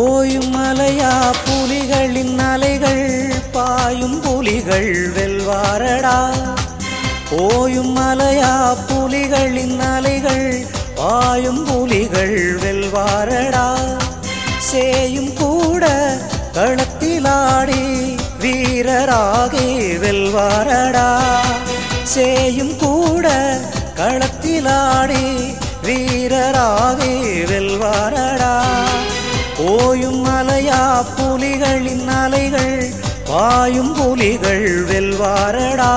ஓயும் மலையா புலிகளின் அலைகள் பாயும் புலிகள் வெல்வாரடா. ஓயும் மலையா புலிகளின் அலைகள் பாயும் புலிகள் வெல்வாரடா. சேயும் கூட களத்திலாடி வீரராகி வெல்வாரடா. சேயும் கூட களத்திலாடி வீரராகி வெல்வாரடா. ஓயும் அலையா புலிகளின் அலைகள் பாயும் புலிகள் வெல்வாரடா.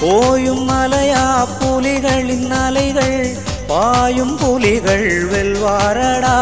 ஓயும் மலையா புலிகளின் அலைகள் பாயும் புலிகள் வெல்வாரடா.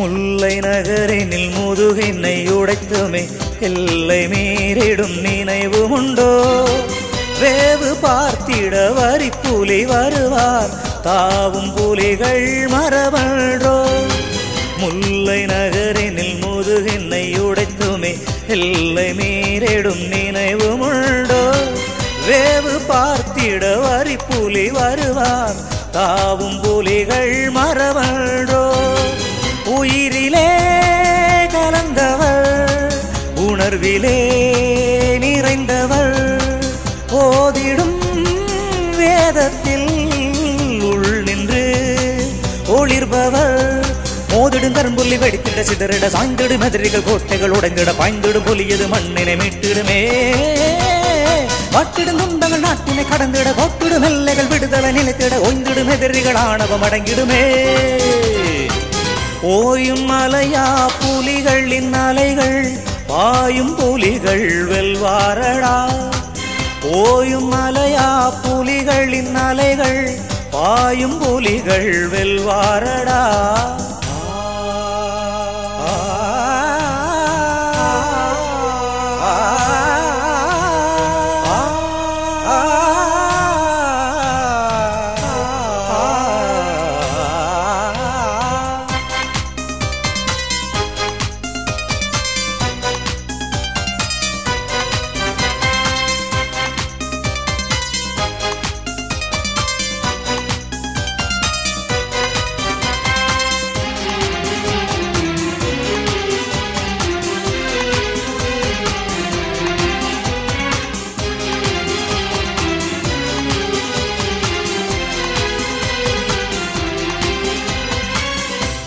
முல்லை நகரினில் முதுகினை உடைத்துமே எல்லை மீறிடும் நினைவு உண்டோ? வேவு பார்த்திட வரி புலி வருவார் தாவும் புலிகள் மரபன்றோ? முல்லை நகரினில் முதுகினை உடைத்துமே எல்லை மீறிடும் நினைவு உண்டோ? வேவு பார்த்திட வரி புலி வருவார் தாவும் புலிகள் மரபன்றோ? உயிரிலே கலந்தவள் உணர்விலே நிறைந்தவள். ஓதிடும் வேதத்தில் உள் நின்று ஒளிர்பவள். மோதிடும் கரும்புள்ளி வெடித்திட சிதறிட சாய்ந்திடு மதுரைகள் கோட்டைகள் உடைந்திட பாய்ந்திடும் பொலியது மண்ணினை மீட்டிடுமே. வாட்டிடும் துன்பங்கள் நாட்டினை கடந்திட கோட்டிடும் எல்லைகள் விடுதலை நிலைத்திட ஓய்ந்திடும் எதிரிகள் ஆணவம் அடங்கிடுமே. ஓயும் மலையா புலிகளின் அலைகள் பாயும் புலிகள் வெல்வாரடா. ஓயும் மலையா புலிகளின் அலைகள் பாயும் புலிகள் வெல்வாரடா.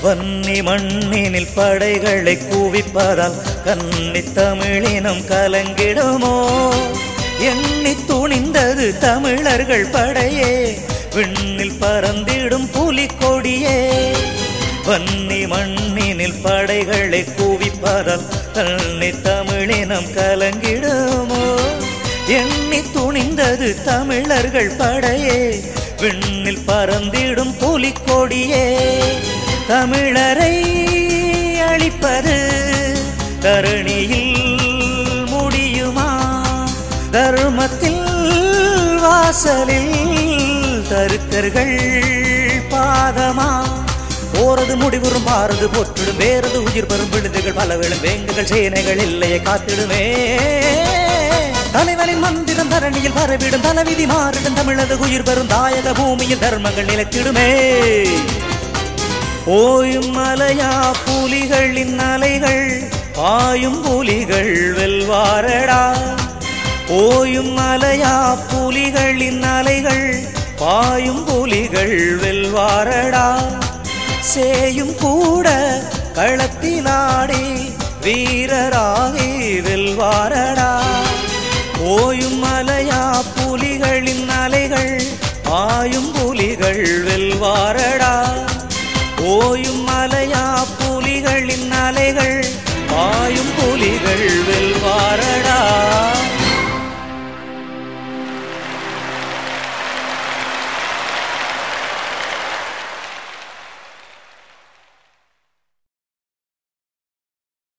வன்னி மண்ணினில் படைகளை குவிப்பதால் கன்னி தமிழினம் கலங்கிடுமோ? எண்ணி துணிந்தது தமிழர்கள் படையே விண்ணில் பறந்திடும் புலிக்கொடியே வன்னி மண்ணினில் படைகளை குவிப்பதால் கண்ணி தமிழினம் கலங்கிடுமோ? எண்ணி துணிந்தது தமிழர்கள் படையே விண்ணில் பறந்திடும் புலிக்கொடியே தமிழரை அழிப்பது தருணியில் முடியுமா? தர்மத்தில் வாசலில் தருக்கர்கள் பாதமா? போறது முடிவுறும் மாறுது போற்றிடும் வேறது உயிர் பெறும் விழுதுகள் பல விழும் வேங்குகள் சேனைகள் இல்லையே காத்திடுமே. தலைவனின் மந்திரம் தரணியில் பரவிடும் தலைவிதி மாறிடும் தமிழது உயிர் பெறும் தாயக பூமியில் தர்மங்கள் நிலைத்திடுமே. ஓயும் மலையா புலிகளின் அலைகள் பாயும் புலிகள் வெல்வாரடா. ஓயும் மலையா புலிகளின் அலைகள் பாயும் புலிகள் வெல்வாரடா. சேயும் கூட களத்திலாடி வீரராகி வெல்வாரடா. ஓயும் மலையா புலிகளின் அலைகள் ஆயும் புலிகள் வெல்வாரடா. ஓயும் மலையா புலிகளின் அலைகள்